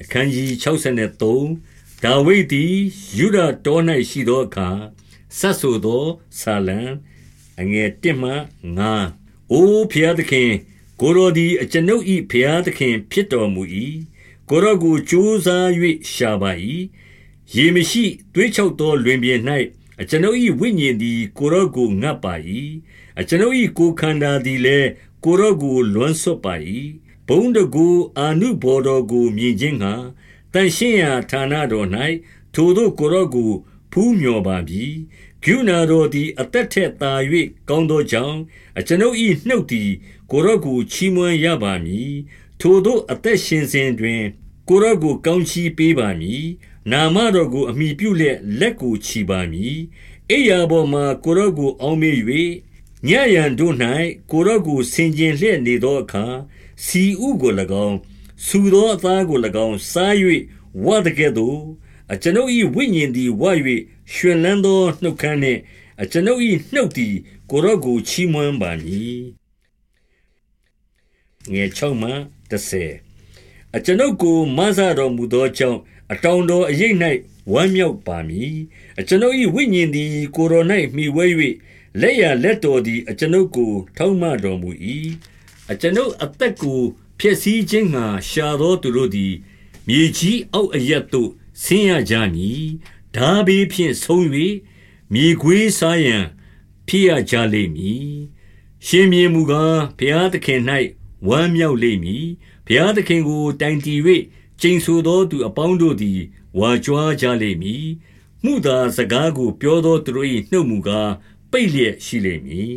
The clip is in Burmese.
အခန်းကြီး63ဒါဝိဒ်သည်ယူဒတော၌ရှိသောအခါဆတ်ဆိုသောဆာလံအငယ်1မှ9အိုဖျားသခင် ကိုရောဒီအကျွန်ုပ်၏ဖျားသခင် ဖြစ်တော်မူ၏ကိုရောကိုကြိုးစား၍ရှာပါ၏ရေမရှိတွေးချောက်သောလွင်ပြင်၌အကျွန်ုပ်၏ဝိညာဉ်သည်ကိုရောကိုငတ်ပါ၏အကျွန်ုပ်၏ကိုယ်ခန္ဓာသည်လည်းကိုရောကိုလွန်ဆွတ်ပါ၏ ဘုံတကူအာနုဘော်တော်ကိုမြင်ခြင်းငှာတန်ရှင်းရာဌာနတော်၌ထိုတို့ကိုရောကိုဖူးမြော်ပါပြီဂုဏတော်သည်အသက်ထက်သာ၍ကောင်းသောကြောင့်အကျွန်ုပ်၏နှုတ်သည်ကိုရောကိုချီးမွမ်းရပါမည်ထိုတို့အသက်ရှင်စဉ်တွင်ကိုရောကိုကောင်းချီးပေးပါမည်နာမတော်ကိုအမိပြုလျက်လက်ကိုချီပါမည်အိယာပေါ်မှာကိုရောကိုအောင်းမေ၍ ညရန်တို့၌ကိုရောကိုဆင်ကျင်လျက်နေသောအခါစီဥကို၎င်းဆူသောအသားကို၎င်းစား၍ဝတ်ကဲ့သို့အကျွန်ုပ်၏ဝိညာဉ်သည်ဝ၍ရွှင်လန်းသောနှုတ်ခမ်းနှင့်အကျွန်ုပ်၏နှုတ်သည်ကိုရောကိုချီးမွမ်းပါမည်ငယ်6မှ10အကျွန်ုပ်ကိုမဆတော်မူသောကြောင့်အတောင်တော်အရေး၌ဝမ်းမြောက်ပါမည်အကျွန်ုပ်၏ဝိညာဉ်သည်ကိုရော၌မှီဝဲ၍ လက်ရလက်တော်သည် အကျွန်ုပ်ကို ထောက်မတော်မူ၏အကျွန်ုပ်အသက်ကို ဖျက်ဆီးခြင်းငှာရှာသောသူတို့သည် မြေကြီးအောက်အရက်သို့ ဆင်းရကြမည်ဓာဘေးဖြင့်ဆုံး၍မြေခွေးစားရန် ဖြစ်ရကြလိမ့်မည် ရှင်မြေမူကား ဘုရားသခင်၌ဝမ်းမြောက်လိမ့်မည် ဘုရားသခင်ကို တိုင်တည်၍ကျိန်ဆိုသောသူအပေါင်းတို့သည် ဝါကြွားကြလိမ့်မည်မှုသာစကားကို ပြောသောသူတို့၏နှုတ်မူကား ပိတ်လျက်ရှိလိမ့်မည်